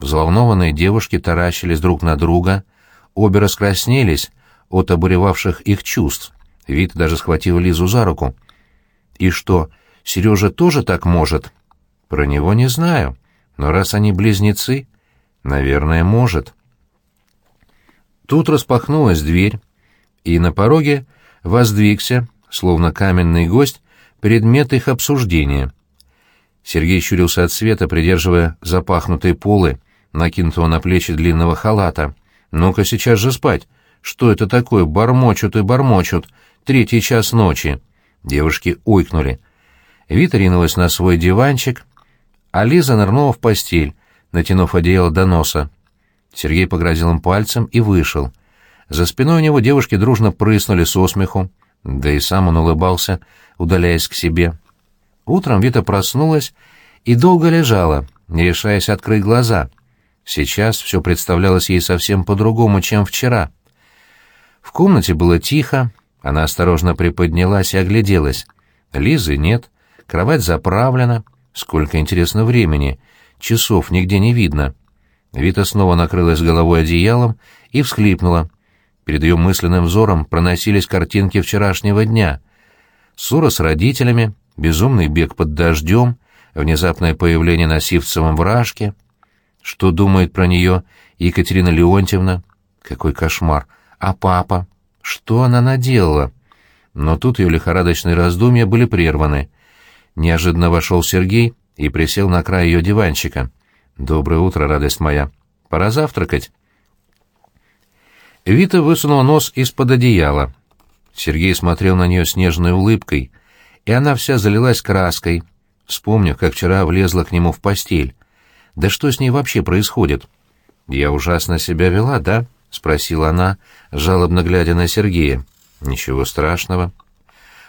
Взволнованные девушки таращились друг на друга, обе раскраснелись от обуревавших их чувств. Вит даже схватил Лизу за руку. «И что, Сережа тоже так может?» «Про него не знаю, но раз они близнецы, наверное, может». Тут распахнулась дверь, и на пороге воздвигся, словно каменный гость, предмет их обсуждения. Сергей щурился от света, придерживая запахнутые полы, накинутого на плечи длинного халата. «Ну-ка сейчас же спать! Что это такое? Бормочут и бормочут! Третий час ночи!» Девушки ойкнули. Вита ринулась на свой диванчик, а Лиза нырнула в постель, натянув одеяло до носа. Сергей погрозил им пальцем и вышел. За спиной у него девушки дружно прыснули со смеху, да и сам он улыбался, удаляясь к себе. Утром Вита проснулась и долго лежала, не решаясь открыть глаза. Сейчас все представлялось ей совсем по-другому, чем вчера. В комнате было тихо, она осторожно приподнялась и огляделась. Лизы нет, кровать заправлена. Сколько, интересно, времени. Часов нигде не видно. Вита снова накрылась головой одеялом и всхлипнула. Перед ее мысленным взором проносились картинки вчерашнего дня. Ссора с родителями, безумный бег под дождем, внезапное появление на Сивцевом вражке. Что думает про нее Екатерина Леонтьевна? Какой кошмар! А папа? Что она наделала? Но тут ее лихорадочные раздумья были прерваны. Неожиданно вошел Сергей и присел на край ее диванчика. «Доброе утро, радость моя. Пора завтракать». Вита высунула нос из-под одеяла. Сергей смотрел на нее с нежной улыбкой, и она вся залилась краской, вспомнив, как вчера влезла к нему в постель. «Да что с ней вообще происходит?» «Я ужасно себя вела, да?» — спросила она, жалобно глядя на Сергея. «Ничего страшного».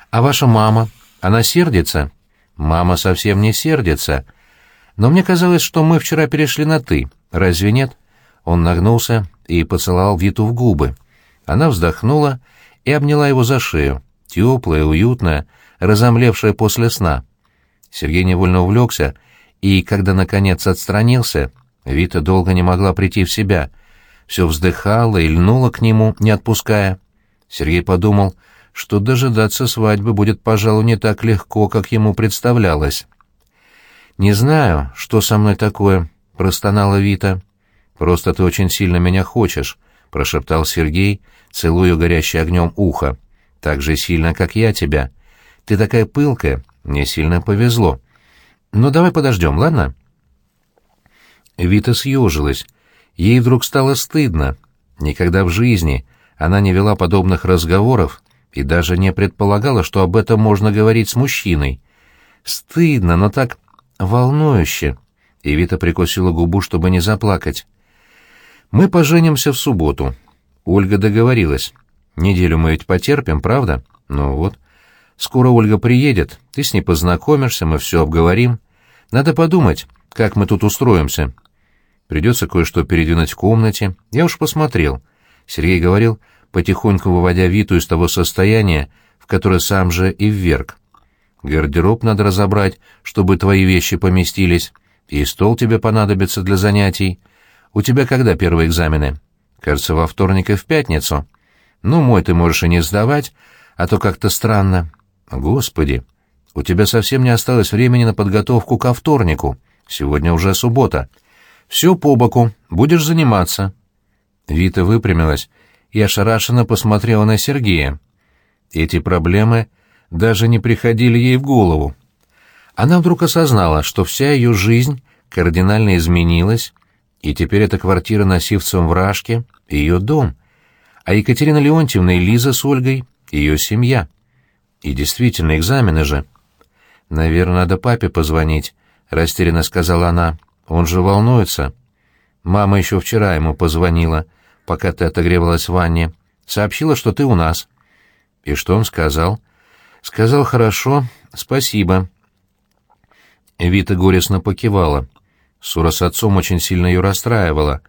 «А ваша мама? Она сердится?» «Мама совсем не сердится», но мне казалось, что мы вчера перешли на «ты». Разве нет?» Он нагнулся и поцеловал Виту в губы. Она вздохнула и обняла его за шею, теплая, уютная, разомлевшая после сна. Сергей невольно увлекся, и, когда наконец отстранился, Вита долго не могла прийти в себя. Все вздыхала и льнула к нему, не отпуская. Сергей подумал, что дожидаться свадьбы будет, пожалуй, не так легко, как ему представлялось. «Не знаю, что со мной такое», — простонала Вита. «Просто ты очень сильно меня хочешь», — прошептал Сергей, целуя горящее огнем ухо. «Так же сильно, как я тебя. Ты такая пылкая, мне сильно повезло. Ну, давай подождем, ладно?» Вита съежилась. Ей вдруг стало стыдно. Никогда в жизни она не вела подобных разговоров и даже не предполагала, что об этом можно говорить с мужчиной. Стыдно, но так волнующе. И Вита прикусила губу, чтобы не заплакать. Мы поженимся в субботу. Ольга договорилась. Неделю мы ведь потерпим, правда? Ну вот. Скоро Ольга приедет, ты с ней познакомишься, мы все обговорим. Надо подумать, как мы тут устроимся. Придется кое-что передвинуть в комнате. Я уж посмотрел. Сергей говорил, потихоньку выводя Виту из того состояния, в которое сам же и вверг. Гардероб надо разобрать, чтобы твои вещи поместились. И стол тебе понадобится для занятий. У тебя когда первые экзамены? Кажется, во вторник и в пятницу. Ну, мой ты можешь и не сдавать, а то как-то странно. Господи, у тебя совсем не осталось времени на подготовку ко вторнику. Сегодня уже суббота. Все по боку, будешь заниматься. Вита выпрямилась и ошарашенно посмотрела на Сергея. Эти проблемы даже не приходили ей в голову. Она вдруг осознала, что вся ее жизнь кардинально изменилась, и теперь эта квартира на Сивцевом вражке — ее дом, а Екатерина Леонтьевна и Лиза с Ольгой — ее семья. И действительно, экзамены же. «Наверное, надо папе позвонить», — растерянно сказала она. «Он же волнуется». Мама еще вчера ему позвонила, пока ты отогревалась в ванне. Сообщила, что ты у нас. И что он сказал? Сказал «хорошо, спасибо». Вита горестно покивала. Ссора с отцом очень сильно ее расстраивала.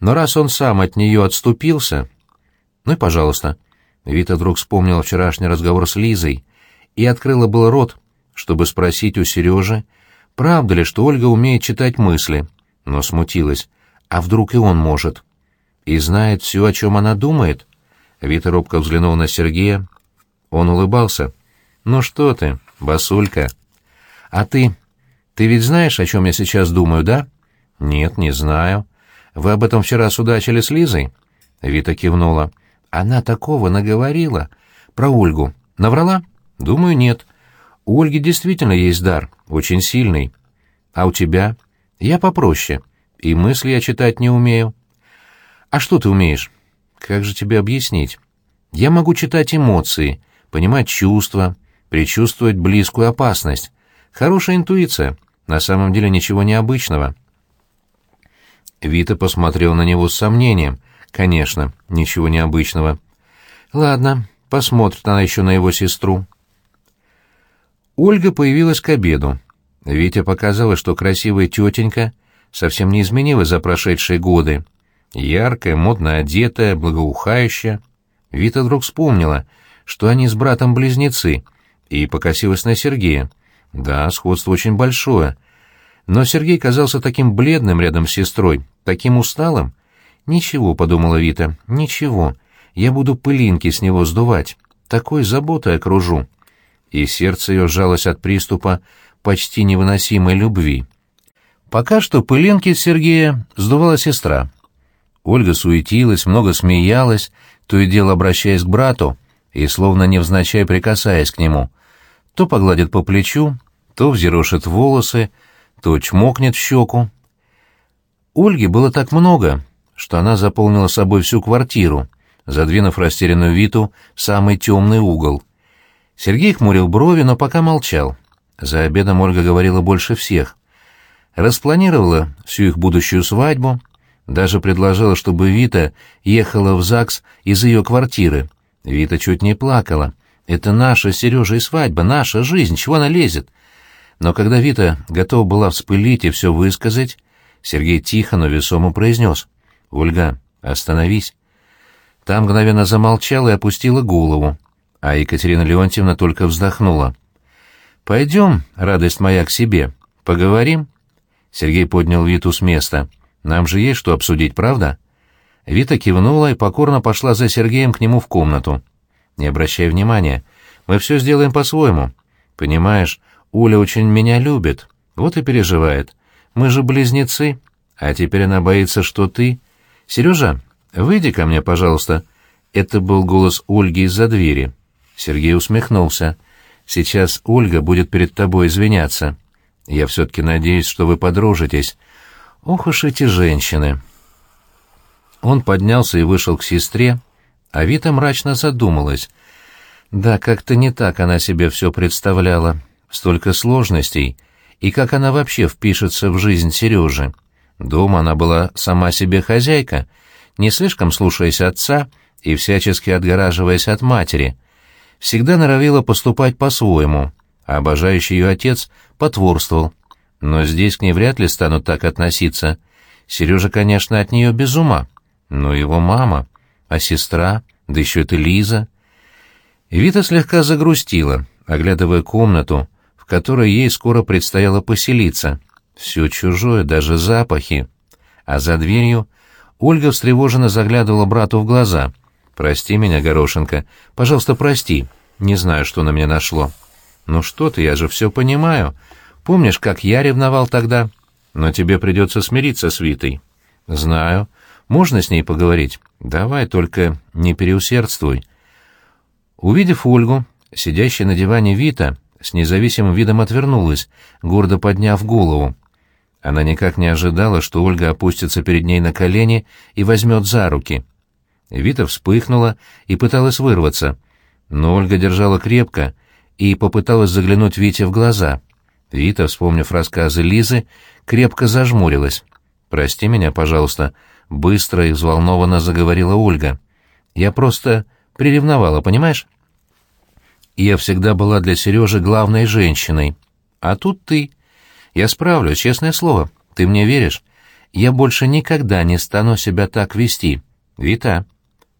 Но раз он сам от нее отступился... Ну и пожалуйста. Вита вдруг вспомнила вчерашний разговор с Лизой и открыла был рот, чтобы спросить у Сережи, правда ли, что Ольга умеет читать мысли. но смутилась. «А вдруг и он может?» «И знает все, о чем она думает?» Вита робко взглянул на Сергея. Он улыбался. «Ну что ты, басулька?» «А ты? Ты ведь знаешь, о чем я сейчас думаю, да?» «Нет, не знаю. Вы об этом вчера судачили с Лизой?» Вита кивнула. «Она такого наговорила. Про Ольгу. Наврала?» «Думаю, нет. У Ольги действительно есть дар, очень сильный. А у тебя? Я попроще. И мысли я читать не умею. А что ты умеешь? Как же тебе объяснить? Я могу читать эмоции, понимать чувства, предчувствовать близкую опасность. Хорошая интуиция. На самом деле ничего необычного. Вита посмотрел на него с сомнением. Конечно, ничего необычного. Ладно, посмотрит она еще на его сестру. Ольга появилась к обеду. Витя показала, что красивая тетенька совсем не изменилась за прошедшие годы. Яркая, модно одетая, благоухающая. Вита вдруг вспомнила, что они с братом близнецы, и покосилась на Сергея. Да, сходство очень большое. Но Сергей казался таким бледным рядом с сестрой, таким усталым. «Ничего», — подумала Вита, — «ничего. Я буду пылинки с него сдувать. Такой заботой окружу» и сердце ее сжалось от приступа почти невыносимой любви. Пока что пылинки Сергея сдувала сестра. Ольга суетилась, много смеялась, то и дело обращаясь к брату и словно невзначай прикасаясь к нему. То погладит по плечу, то взъерошит волосы, то чмокнет в щеку. Ольги было так много, что она заполнила собой всю квартиру, задвинув растерянную Виту в самый темный угол — Сергей хмурил брови, но пока молчал. За обедом Ольга говорила больше всех. Распланировала всю их будущую свадьбу, даже предложила, чтобы Вита ехала в ЗАГС из ее квартиры. Вита чуть не плакала. «Это наша с Сережей свадьба, наша жизнь, чего она лезет?» Но когда Вита готова была вспылить и все высказать, Сергей тихо, но весомо произнес. «Ольга, остановись». Там мгновенно замолчала и опустила голову а Екатерина Леонтьевна только вздохнула. «Пойдем, радость моя, к себе. Поговорим?» Сергей поднял Виту с места. «Нам же есть что обсудить, правда?» Вита кивнула и покорно пошла за Сергеем к нему в комнату. «Не обращай внимания. Мы все сделаем по-своему. Понимаешь, Уля очень меня любит. Вот и переживает. Мы же близнецы. А теперь она боится, что ты... Сережа, выйди ко мне, пожалуйста». Это был голос Ольги из-за двери. Сергей усмехнулся. «Сейчас Ольга будет перед тобой извиняться. Я все-таки надеюсь, что вы подружитесь. Ох уж эти женщины!» Он поднялся и вышел к сестре, а Вита мрачно задумалась. Да, как-то не так она себе все представляла. Столько сложностей. И как она вообще впишется в жизнь Сережи? Дома она была сама себе хозяйка, не слишком слушаясь отца и всячески отгораживаясь от матери — всегда норовила поступать по-своему, а обожающий ее отец потворствовал. Но здесь к ней вряд ли станут так относиться. Сережа, конечно, от нее без ума, но его мама, а сестра, да еще это Лиза. Вита слегка загрустила, оглядывая комнату, в которой ей скоро предстояло поселиться. Все чужое, даже запахи. А за дверью Ольга встревоженно заглядывала брату в глаза — «Прости меня, Горошенко. Пожалуйста, прости. Не знаю, что на меня нашло». «Ну что ты, я же все понимаю. Помнишь, как я ревновал тогда? Но тебе придется смириться с Витой». «Знаю. Можно с ней поговорить? Давай, только не переусердствуй». Увидев Ольгу, сидящая на диване Вита, с независимым видом отвернулась, гордо подняв голову. Она никак не ожидала, что Ольга опустится перед ней на колени и возьмет за руки. Вита вспыхнула и пыталась вырваться, но Ольга держала крепко и попыталась заглянуть Вите в глаза. Вита, вспомнив рассказы Лизы, крепко зажмурилась. «Прости меня, пожалуйста», — быстро и взволнованно заговорила Ольга. «Я просто приревновала, понимаешь? Я всегда была для Сережи главной женщиной. А тут ты. Я справлюсь, честное слово. Ты мне веришь? Я больше никогда не стану себя так вести. Вита».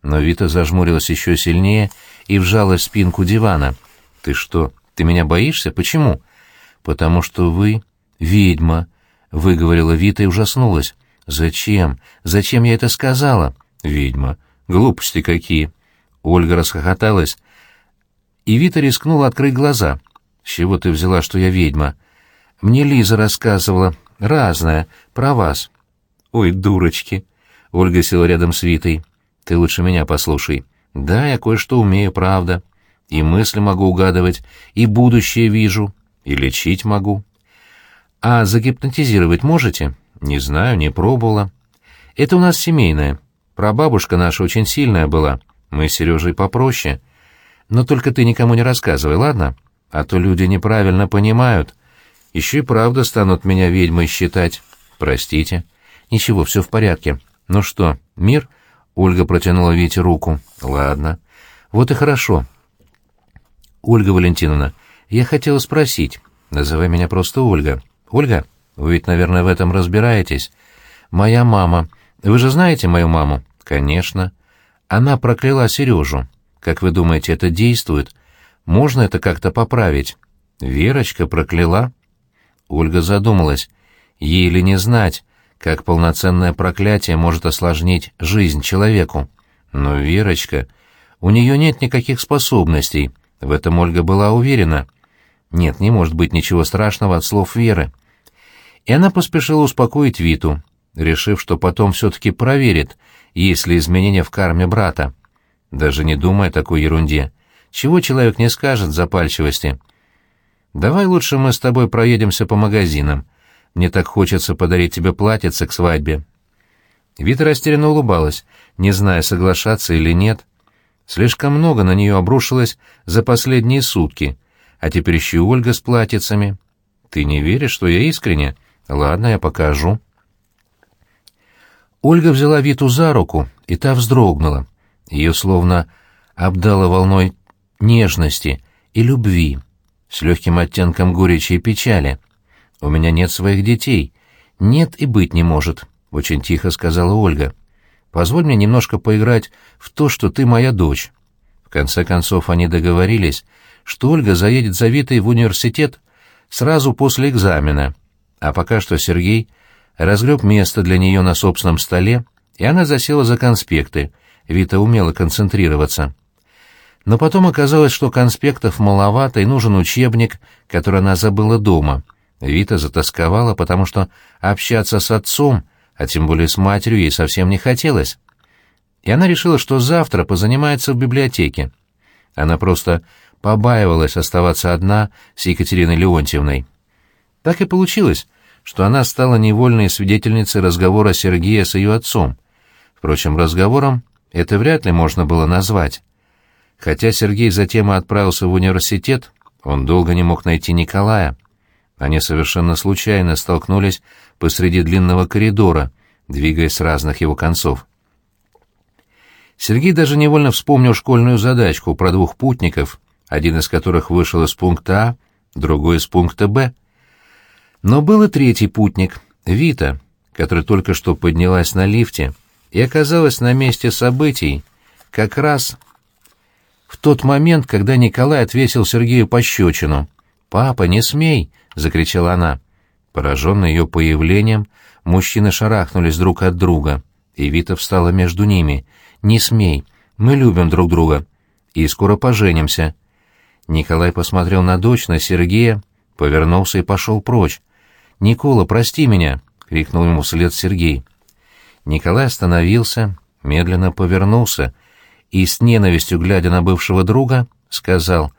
Но Вита зажмурилась еще сильнее и вжалась в спинку дивана. «Ты что, ты меня боишься? Почему?» «Потому что вы ведьма. выговорила Вита и ужаснулась. «Зачем? Зачем я это сказала?» «Ведьма. Глупости какие!» Ольга расхохоталась, и Вита рискнула открыть глаза. «С чего ты взяла, что я ведьма?» «Мне Лиза рассказывала. Разное. Про вас». «Ой, дурочки!» Ольга села рядом с Витой. «Ты лучше меня послушай. Да, я кое-что умею, правда. И мысли могу угадывать, и будущее вижу, и лечить могу. А загипнотизировать можете? Не знаю, не пробовала. Это у нас семейное. Прабабушка наша очень сильная была. Мы с Сережей попроще. Но только ты никому не рассказывай, ладно? А то люди неправильно понимают. Еще и правда станут меня ведьмой считать. Простите. Ничего, все в порядке. Ну что, мир?» Ольга протянула Вите руку. «Ладно. Вот и хорошо. Ольга Валентиновна, я хотела спросить. Называй меня просто Ольга. Ольга, вы ведь, наверное, в этом разбираетесь. Моя мама. Вы же знаете мою маму? Конечно. Она прокляла Сережу. Как вы думаете, это действует? Можно это как-то поправить? Верочка прокляла? Ольга задумалась. Ей ли не знать, как полноценное проклятие может осложнить жизнь человеку. Но Верочка... У нее нет никаких способностей. В этом Ольга была уверена. Нет, не может быть ничего страшного от слов Веры. И она поспешила успокоить Виту, решив, что потом все-таки проверит, есть ли изменения в карме брата. Даже не думая о такой ерунде. Чего человек не скажет запальчивости? «Давай лучше мы с тобой проедемся по магазинам», мне так хочется подарить тебе платьице к свадьбе». Вита растерянно улыбалась, не зная, соглашаться или нет. Слишком много на нее обрушилось за последние сутки, а теперь еще и Ольга с платьицами. «Ты не веришь, что я искренне? Ладно, я покажу». Ольга взяла Виту за руку, и та вздрогнула. Ее словно обдала волной нежности и любви, с легким оттенком горечи и печали — «У меня нет своих детей. Нет и быть не может», — очень тихо сказала Ольга. «Позволь мне немножко поиграть в то, что ты моя дочь». В конце концов они договорились, что Ольга заедет за Витой в университет сразу после экзамена, а пока что Сергей разгреб место для нее на собственном столе, и она засела за конспекты. Вита умела концентрироваться. Но потом оказалось, что конспектов маловато, и нужен учебник, который она забыла дома — Вита затасковала, потому что общаться с отцом, а тем более с матерью, ей совсем не хотелось. И она решила, что завтра позанимается в библиотеке. Она просто побаивалась оставаться одна с Екатериной Леонтьевной. Так и получилось, что она стала невольной свидетельницей разговора Сергея с ее отцом. Впрочем, разговором это вряд ли можно было назвать. Хотя Сергей затем и отправился в университет, он долго не мог найти Николая. Они совершенно случайно столкнулись посреди длинного коридора, двигаясь с разных его концов. Сергей даже невольно вспомнил школьную задачку про двух путников, один из которых вышел из пункта А, другой из пункта Б. Но был и третий путник, Вита, которая только что поднялась на лифте и оказалась на месте событий как раз в тот момент, когда Николай отвесил Сергею пощечину. «Папа, не смей!» — закричала она. Пораженный ее появлением, мужчины шарахнулись друг от друга, и Вита встала между ними. «Не смей! Мы любим друг друга! И скоро поженимся!» Николай посмотрел на дочь, на Сергея, повернулся и пошел прочь. «Никола, прости меня!» — крикнул ему вслед Сергей. Николай остановился, медленно повернулся и, с ненавистью глядя на бывшего друга, сказал,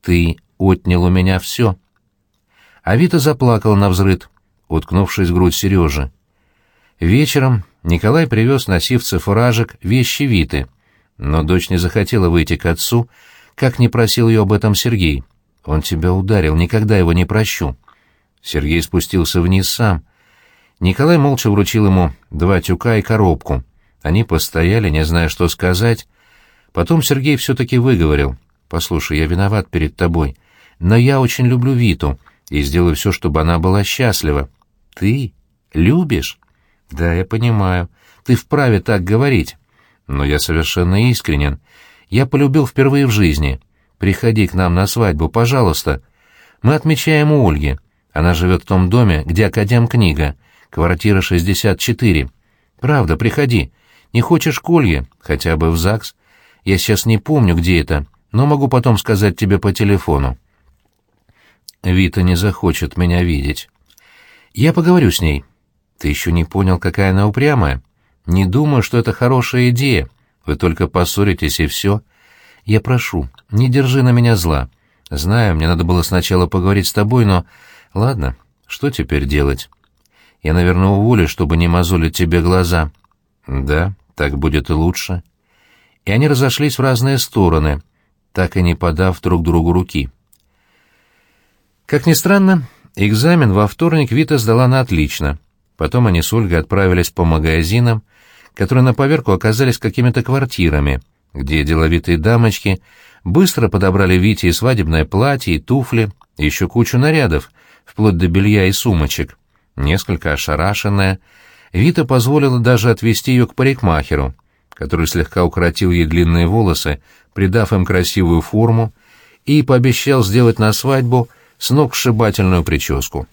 «Ты отнял у меня все». Авита заплакала на взрыд, уткнувшись в грудь Сережи. Вечером Николай привез на сивце фуражек вещи Виты, но дочь не захотела выйти к отцу, как не просил ее об этом Сергей. «Он тебя ударил, никогда его не прощу». Сергей спустился вниз сам. Николай молча вручил ему два тюка и коробку. Они постояли, не зная, что сказать. Потом Сергей все-таки выговорил. «Послушай, я виноват перед тобой, но я очень люблю Виту» и сделаю все, чтобы она была счастлива. Ты любишь? Да, я понимаю. Ты вправе так говорить. Но я совершенно искренен. Я полюбил впервые в жизни. Приходи к нам на свадьбу, пожалуйста. Мы отмечаем у Ольги. Она живет в том доме, где Академ-книга, квартира 64. Правда, приходи. Не хочешь колье? Хотя бы в ЗАГС. Я сейчас не помню, где это, но могу потом сказать тебе по телефону. Вита не захочет меня видеть. Я поговорю с ней. Ты еще не понял, какая она упрямая? Не думаю, что это хорошая идея. Вы только поссоритесь и все. Я прошу, не держи на меня зла. Знаю, мне надо было сначала поговорить с тобой, но... Ладно, что теперь делать? Я, наверное, уволю, чтобы не мозолить тебе глаза. Да, так будет и лучше. И они разошлись в разные стороны, так и не подав друг другу руки. Как ни странно, экзамен во вторник Вита сдала на отлично. Потом они с Ольгой отправились по магазинам, которые на поверку оказались какими-то квартирами, где деловитые дамочки быстро подобрали Вите и свадебное платье, и туфли, и еще кучу нарядов, вплоть до белья и сумочек. Несколько ошарашенная, Вита позволила даже отвезти ее к парикмахеру, который слегка укоротил ей длинные волосы, придав им красивую форму, и пообещал сделать на свадьбу сногсшибательную прическу.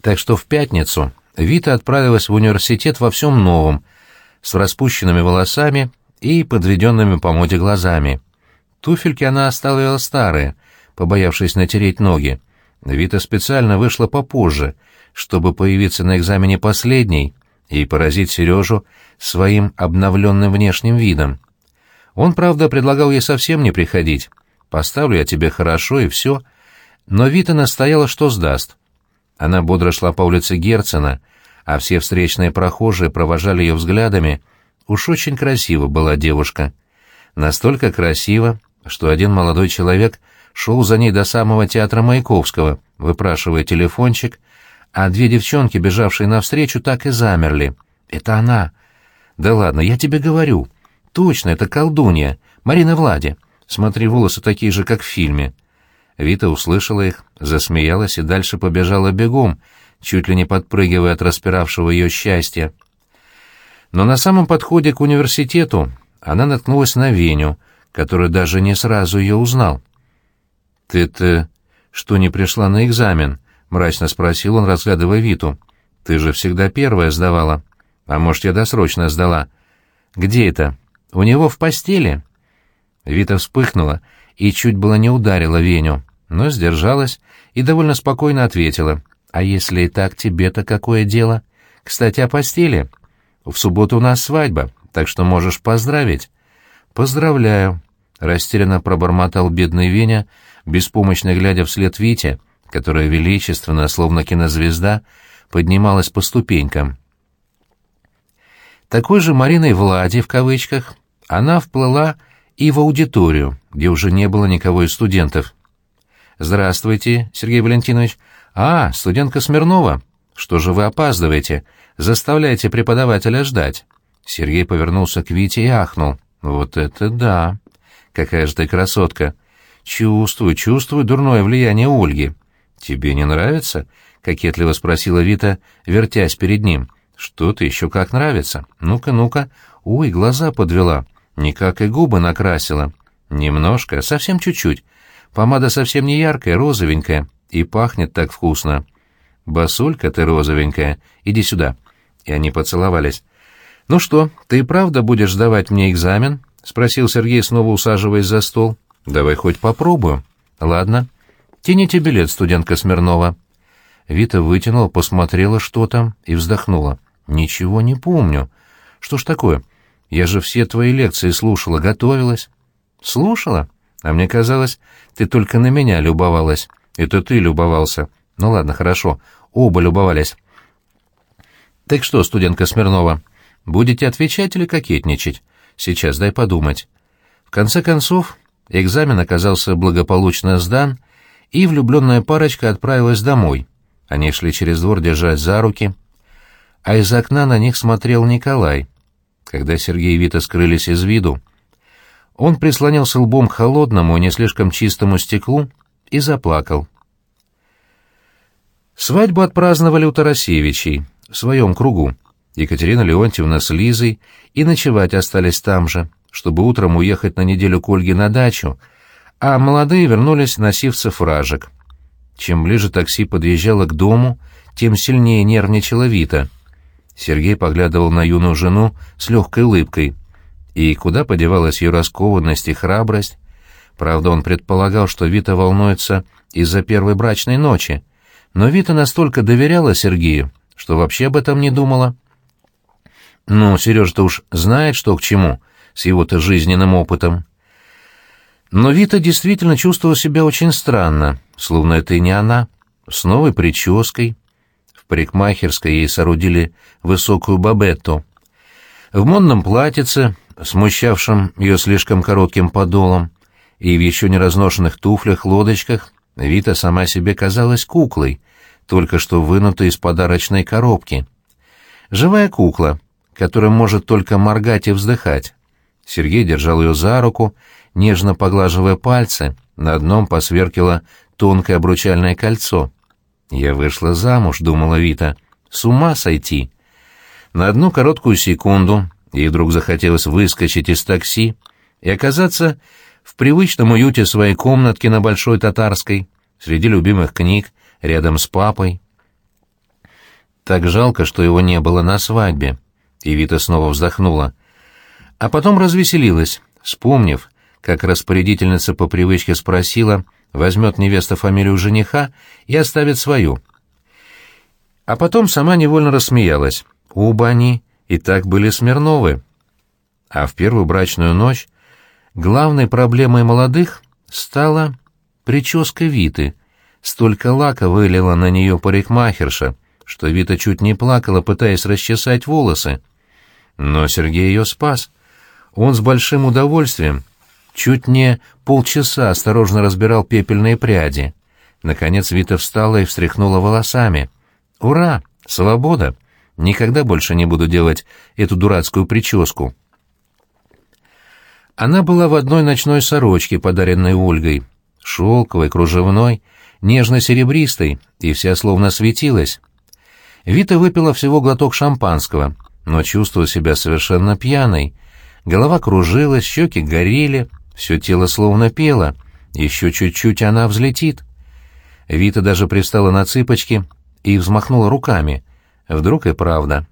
Так что в пятницу Вита отправилась в университет во всем новом, с распущенными волосами и подведенными по моде глазами. Туфельки она оставила старые, побоявшись натереть ноги. Вита специально вышла попозже, чтобы появиться на экзамене последней и поразить Сережу своим обновленным внешним видом. Он, правда, предлагал ей совсем не приходить. «Поставлю я тебе хорошо, и все». Но Вита настояла, что сдаст. Она бодро шла по улице Герцена, а все встречные прохожие провожали ее взглядами. Уж очень красиво была девушка. Настолько красиво, что один молодой человек шел за ней до самого театра Маяковского, выпрашивая телефончик, а две девчонки, бежавшие навстречу, так и замерли. «Это она!» «Да ладно, я тебе говорю. Точно, это колдунья. Марина Влади. Смотри, волосы такие же, как в фильме». Вита услышала их, засмеялась и дальше побежала бегом, чуть ли не подпрыгивая от распиравшего ее счастья. Но на самом подходе к университету она наткнулась на Веню, который даже не сразу ее узнал. «Ты-то что, не пришла на экзамен?» — мрачно спросил он, разглядывая Виту. «Ты же всегда первая сдавала. А может, я досрочно сдала?» «Где это? У него в постели?» Вита вспыхнула и чуть было не ударила Веню, но сдержалась и довольно спокойно ответила. «А если и так, тебе-то какое дело? Кстати, о постели. В субботу у нас свадьба, так что можешь поздравить». «Поздравляю», — растерянно пробормотал бедный Веня, беспомощно глядя вслед Вите, которая величественно, словно кинозвезда, поднималась по ступенькам. Такой же Мариной Влади, в кавычках, она вплыла и в аудиторию, где уже не было никого из студентов. «Здравствуйте, Сергей Валентинович. А, студентка Смирнова. Что же вы опаздываете? Заставляете преподавателя ждать». Сергей повернулся к Вите и ахнул. «Вот это да! Какая же ты красотка! Чувствую, чувствую дурное влияние Ольги. Тебе не нравится?» — кокетливо спросила Вита, вертясь перед ним. «Что-то еще как нравится. Ну-ка, ну-ка. Ой, глаза подвела. Никак и губы накрасила. Немножко, совсем чуть-чуть. Помада совсем не яркая, розовенькая, и пахнет так вкусно. Басулька ты розовенькая, иди сюда. И они поцеловались. «Ну что, ты и правда будешь сдавать мне экзамен?» — спросил Сергей, снова усаживаясь за стол. «Давай хоть попробую». «Ладно. Тяните билет, студентка Смирнова». Вита вытянула, посмотрела, что там, и вздохнула. «Ничего не помню. Что ж такое? Я же все твои лекции слушала, готовилась. Слушала? А мне казалось, ты только на меня любовалась. Это ты любовался. Ну ладно, хорошо. Оба любовались. Так что, студентка Смирнова, будете отвечать или кокетничать? Сейчас дай подумать. В конце концов, экзамен оказался благополучно сдан, и влюбленная парочка отправилась домой. Они шли через двор, держась за руки, а из окна на них смотрел Николай — когда Сергей и Вита скрылись из виду, он прислонился лбом к холодному, не слишком чистому стеклу и заплакал. Свадьбу отпраздновали у Тарасевичей, в своем кругу. Екатерина Леонтьевна с Лизой и ночевать остались там же, чтобы утром уехать на неделю к Ольге на дачу, а молодые вернулись на сивцев ражек. чем ближе такси подъезжало к дому, тем сильнее нервничала Вита. Сергей поглядывал на юную жену с легкой улыбкой. И куда подевалась ее раскованность и храбрость? Правда, он предполагал, что Вита волнуется из-за первой брачной ночи, но Вита настолько доверяла Сергею, что вообще об этом не думала. Ну, Сережа-то уж знает, что к чему, с его-то жизненным опытом. Но Вита действительно чувствовала себя очень странно, словно это и не она, с новой прической. В парикмахерской ей соорудили высокую бабетту. В модном платьице, смущавшем ее слишком коротким подолом, и в еще не разношенных туфлях-лодочках Вита сама себе казалась куклой, только что вынутой из подарочной коробки. Живая кукла, которая может только моргать и вздыхать. Сергей держал ее за руку, нежно поглаживая пальцы, на одном посверкило тонкое обручальное кольцо. «Я вышла замуж», — думала Вита, — «с ума сойти». На одну короткую секунду ей вдруг захотелось выскочить из такси и оказаться в привычном уюте своей комнатки на Большой Татарской, среди любимых книг, рядом с папой. Так жалко, что его не было на свадьбе. И Вита снова вздохнула. А потом развеселилась, вспомнив, как распорядительница по привычке спросила, возьмет невеста фамилию жениха и оставит свою. А потом сама невольно рассмеялась. Оба они и так были Смирновы. А в первую брачную ночь главной проблемой молодых стала прическа Виты. Столько лака вылила на нее парикмахерша, что Вита чуть не плакала, пытаясь расчесать волосы. Но Сергей ее спас. Он с большим удовольствием чуть не полчаса осторожно разбирал пепельные пряди. Наконец Вита встала и встряхнула волосами. «Ура! Свобода! Никогда больше не буду делать эту дурацкую прическу». Она была в одной ночной сорочке, подаренной Ольгой, шелковой, кружевной, нежно-серебристой, и вся словно светилась. Вита выпила всего глоток шампанского, но чувствовала себя совершенно пьяной. Голова кружилась, щеки горели, все тело словно пело. Еще чуть-чуть она взлетит. Вита даже пристала на цыпочки и взмахнула руками. Вдруг и правда.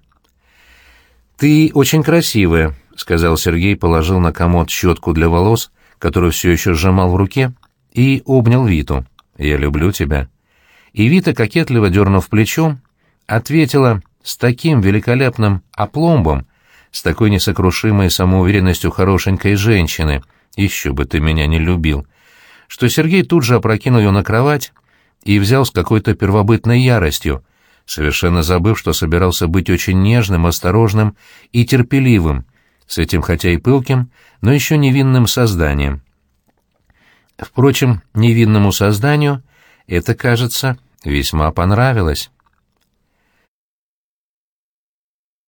«Ты очень красивая», — сказал Сергей, положил на комод щетку для волос, которую все еще сжимал в руке, и обнял Виту. «Я люблю тебя». И Вита, кокетливо дернув плечом, ответила с таким великолепным опломбом, с такой несокрушимой самоуверенностью хорошенькой женщины, еще бы ты меня не любил, что Сергей тут же опрокинул ее на кровать и взял с какой-то первобытной яростью, совершенно забыв, что собирался быть очень нежным, осторожным и терпеливым, с этим хотя и пылким, но еще невинным созданием. Впрочем, невинному созданию это, кажется, весьма понравилось.